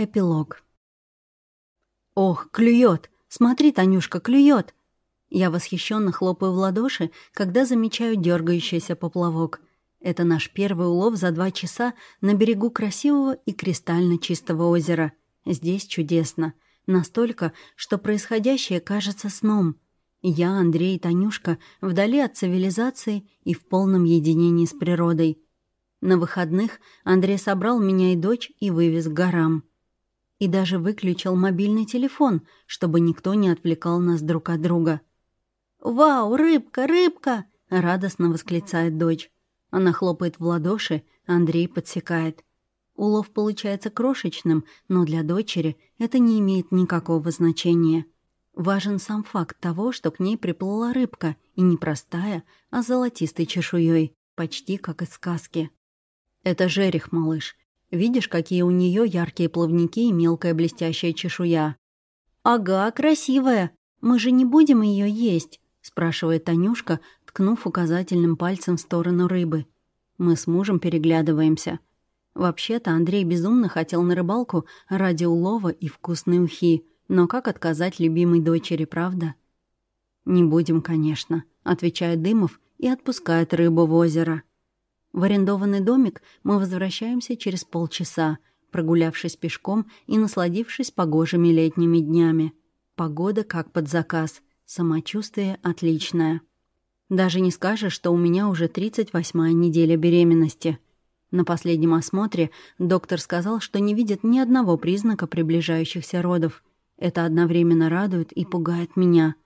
Эпилог. «Ох, клюет! Смотри, Танюшка, клюет! Я восхищенно хлопаю в ладоши, когда замечаю дергающийся поплавок. Это наш первый улов за два часа на берегу красивого и кристально чистого озера. Здесь чудесно. Настолько, что происходящее кажется сном. Я, Андрей и Танюшка вдали от цивилизации и в полном единении с природой. На выходных Андрей собрал меня и дочь и вывез к горам. И даже выключил мобильный телефон, чтобы никто не отвлекал нас друг от друга. «Вау, рыбка, рыбка!» — радостно восклицает дочь. Она хлопает в ладоши, Андрей подсекает. Улов получается крошечным, но для дочери это не имеет никакого значения. Важен сам факт того, что к ней приплыла рыбка, и не простая, а золотистой чешуей, почти как из сказки. Это жерех, малыш. Видишь, какие у нее яркие плавники и мелкая блестящая чешуя? «Ага, красивая. Мы же не будем ее есть», — спрашивает Танюшка, ткнув указательным пальцем в сторону рыбы. Мы с мужем переглядываемся. Вообще-то Андрей безумно хотел на рыбалку ради улова и вкусной ухи, но как отказать любимой дочери, правда? «Не будем, конечно», — отвечает Дымов и отпускает рыбу в озеро. В арендованный домик мы возвращаемся через полчаса, прогулявшись пешком и насладившись погожими летними днями. Погода как под заказ, самочувствие отличное. Даже не скажешь, что у меня уже 38-я неделя беременности. На последнем осмотре доктор сказал, что не видит ни одного признака приближающихся родов. Это одновременно радует и пугает меня.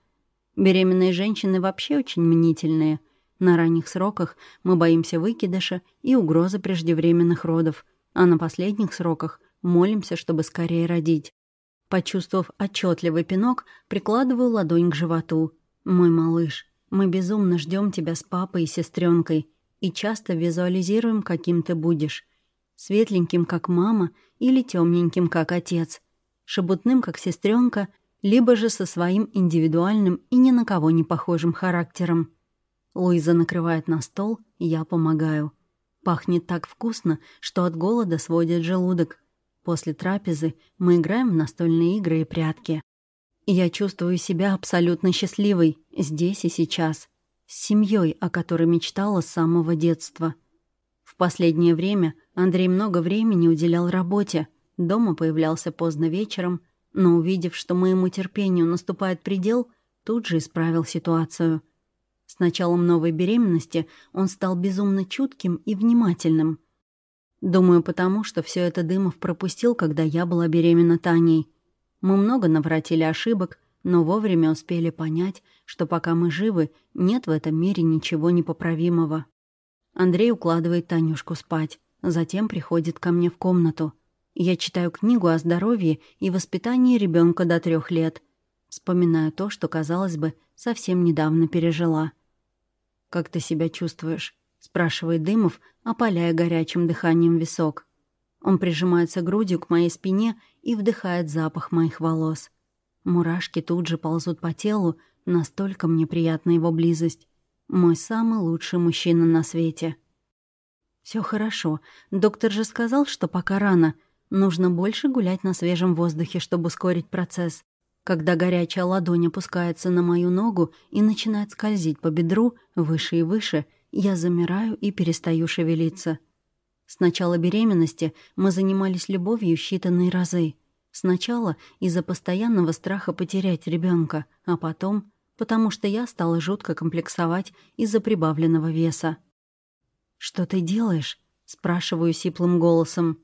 Беременные женщины вообще очень мнительные. На ранних сроках мы боимся выкидыша и угрозы преждевременных родов, а на последних сроках молимся, чтобы скорее родить. Почувствовав отчетливый пинок, прикладываю ладонь к животу. «Мой малыш, мы безумно ждем тебя с папой и сестренкой и часто визуализируем, каким ты будешь. Светленьким, как мама, или темненьким, как отец. Шебутным, как сестренка, либо же со своим индивидуальным и ни на кого не похожим характером. Луиза накрывает на стол, я помогаю. Пахнет так вкусно, что от голода сводит желудок. После трапезы мы играем в настольные игры и прятки. Я чувствую себя абсолютно счастливой здесь и сейчас, с семьей, о которой мечтала с самого детства. В последнее время Андрей много времени уделял работе, дома появлялся поздно вечером, но увидев, что моему терпению наступает предел, тут же исправил ситуацию. С началом новой беременности он стал безумно чутким и внимательным. Думаю, потому что все это Дымов пропустил, когда я была беременна Таней. Мы много наворотили ошибок, но вовремя успели понять, что пока мы живы, нет в этом мире ничего непоправимого. Андрей укладывает Танюшку спать, затем приходит ко мне в комнату. Я читаю книгу о здоровье и воспитании ребенка до трех лет. Вспоминаю то, что, казалось бы, совсем недавно пережила. «Как ты себя чувствуешь?» — спрашивает Дымов, опаляя горячим дыханием висок. Он прижимается грудью к моей спине и вдыхает запах моих волос. Мурашки тут же ползут по телу, настолько мне приятна его близость. Мой самый лучший мужчина на свете. Все хорошо. Доктор же сказал, что пока рано. Нужно больше гулять на свежем воздухе, чтобы ускорить процесс. Когда горячая ладонь опускается на мою ногу и начинает скользить по бедру выше и выше, я замираю и перестаю шевелиться. С начала беременности мы занимались любовью считанные разы. Сначала из-за постоянного страха потерять ребенка, а потом потому что я стала жутко комплексовать из-за прибавленного веса. «Что ты делаешь?» — спрашиваю сиплым голосом.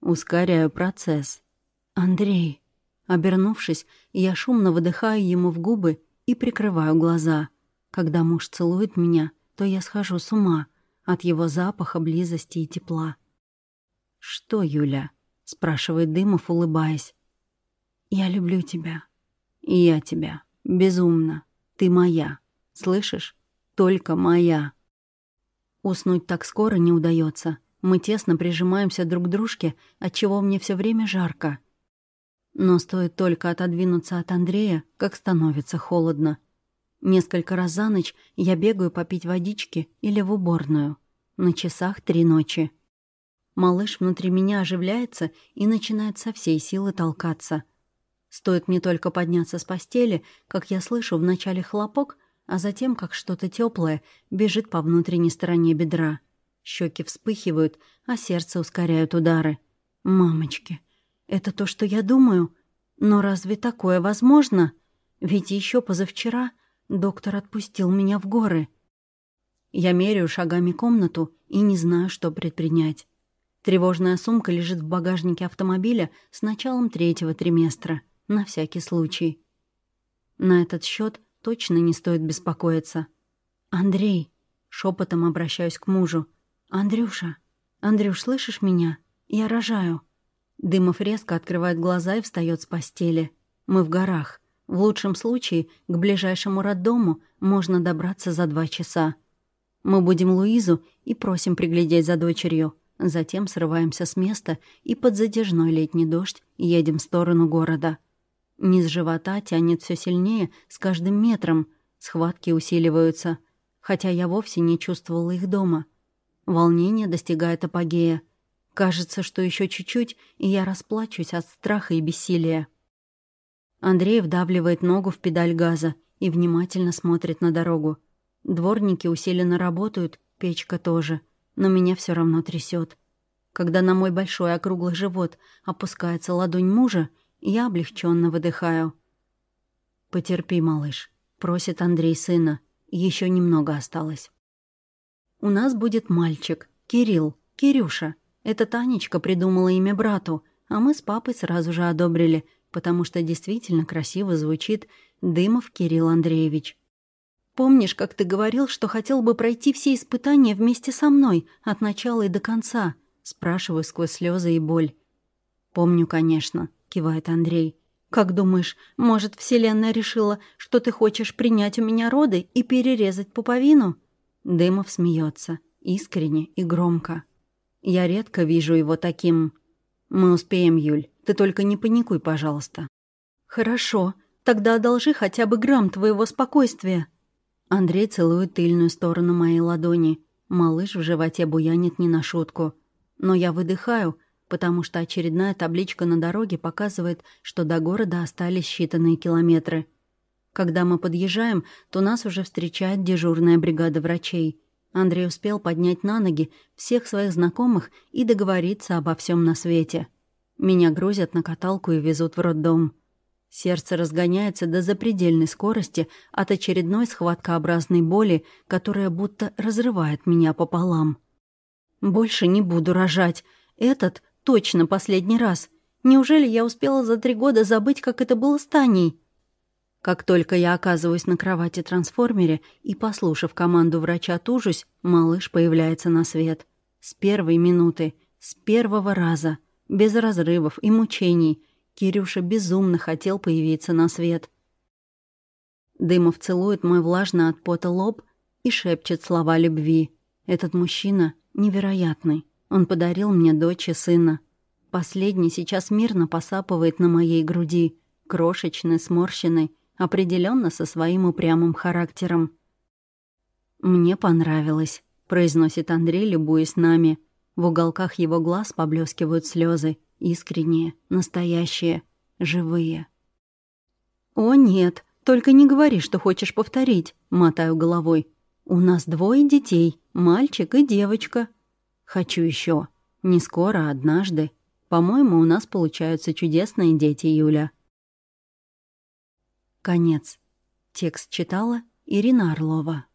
«Ускоряю процесс». «Андрей». Обернувшись, я шумно выдыхаю ему в губы и прикрываю глаза. Когда муж целует меня, то я схожу с ума — от его запаха, близости и тепла. «Что, Юля?» — спрашивает Дымов, улыбаясь. «Я люблю тебя. И я тебя. Безумно. Ты моя. Слышишь? Только моя». Уснуть так скоро не удается. Мы тесно прижимаемся друг к дружке, отчего мне все время жарко. Но стоит только отодвинуться от Андрея, как становится холодно. Несколько раз за ночь я бегаю попить водички или в уборную. На часах три ночи. Малыш внутри меня оживляется и начинает со всей силы толкаться. Стоит мне только подняться с постели, как я слышу вначале хлопок, а затем, как что-то теплое бежит по внутренней стороне бедра. Щеки вспыхивают, а сердце ускоряют удары. «Мамочки, это то, что я думаю? Но разве такое возможно? Ведь еще позавчера доктор отпустил меня в горы». Я меряю шагами комнату и не знаю, что предпринять. Тревожная сумка лежит в багажнике автомобиля с началом третьего триместра, на всякий случай. На этот счет точно не стоит беспокоиться. «Андрей», — шепотом обращаюсь к мужу, — «Андрюша, Андрюш, слышишь меня? Я рожаю». Дымов резко открывает глаза и встает с постели. Мы в горах. В лучшем случае к ближайшему роддому можно добраться за два часа. Мы будем Луизу и просим приглядеть за дочерью. Затем срываемся с места и под затяжной летний дождь едем в сторону города. Низ живота тянет все сильнее с каждым метром, схватки усиливаются, хотя я вовсе не чувствовала их дома. Волнение достигает апогея. Кажется, что еще чуть-чуть, и я расплачусь от страха и бессилия. Андрей вдавливает ногу в педаль газа и внимательно смотрит на дорогу. Дворники усиленно работают, печка тоже — но меня все равно трясет. Когда на мой большой округлый живот опускается ладонь мужа, я облегченно выдыхаю. «Потерпи, малыш», — просит Андрей сына. Еще немного осталось. «У нас будет мальчик, Кирилл, Кирюша. Это Танечка придумала имя брату, а мы с папой сразу же одобрили, потому что действительно красиво звучит Дымов Кирилл Андреевич. Помнишь, как ты говорил, что хотел бы пройти все испытания вместе со мной, от начала и до конца?» Спрашиваю сквозь слезы и боль. «Помню, конечно», — кивает Андрей. «Как думаешь, может, Вселенная решила, что ты хочешь принять у меня роды и перерезать пуповину?» Дымов смеется, искренне и громко. «Я редко вижу его таким...» «Мы успеем, Юль, ты только не паникуй, пожалуйста». «Хорошо, тогда одолжи хотя бы грамм твоего спокойствия», Андрей целует тыльную сторону моей ладони. Малыш в животе буянит не на шутку. Но я выдыхаю, потому что очередная табличка на дороге показывает, что до города остались считанные километры. Когда мы подъезжаем, то нас уже встречает дежурная бригада врачей. Андрей успел поднять на ноги всех своих знакомых и договориться обо всем на свете. Меня грузят на каталку и везут в роддом. Сердце разгоняется до запредельной скорости от очередной схваткообразной боли, которая будто разрывает меня пополам. «Больше не буду рожать. Этот точно последний раз. Неужели я успела за три года забыть, как это было с Таней?» Как только я оказываюсь на кровати-трансформере и, послушав команду врача, тужусь, малыш появляется на свет. С первой минуты, с первого раза, без разрывов и мучений — Кирюша безумно хотел появиться на свет. Дымов целует мой влажно от пота лоб и шепчет слова любви. Этот мужчина невероятный. Он подарил мне дочь и сына. Последний сейчас мирно посапывает на моей груди, крошечный, сморщенный, определенно со своим упрямым характером. «Мне понравилось», — произносит Андрей, любуясь нами. В уголках его глаз поблескивают слезы. Искренние, настоящие, живые. «О, нет, только не говори, что хочешь повторить», — мотаю головой. «У нас двое детей, мальчик и девочка». «Хочу еще. Не скоро, однажды. По-моему, у нас получаются чудесные дети, Юля». Конец. Текст читала Ирина Орлова.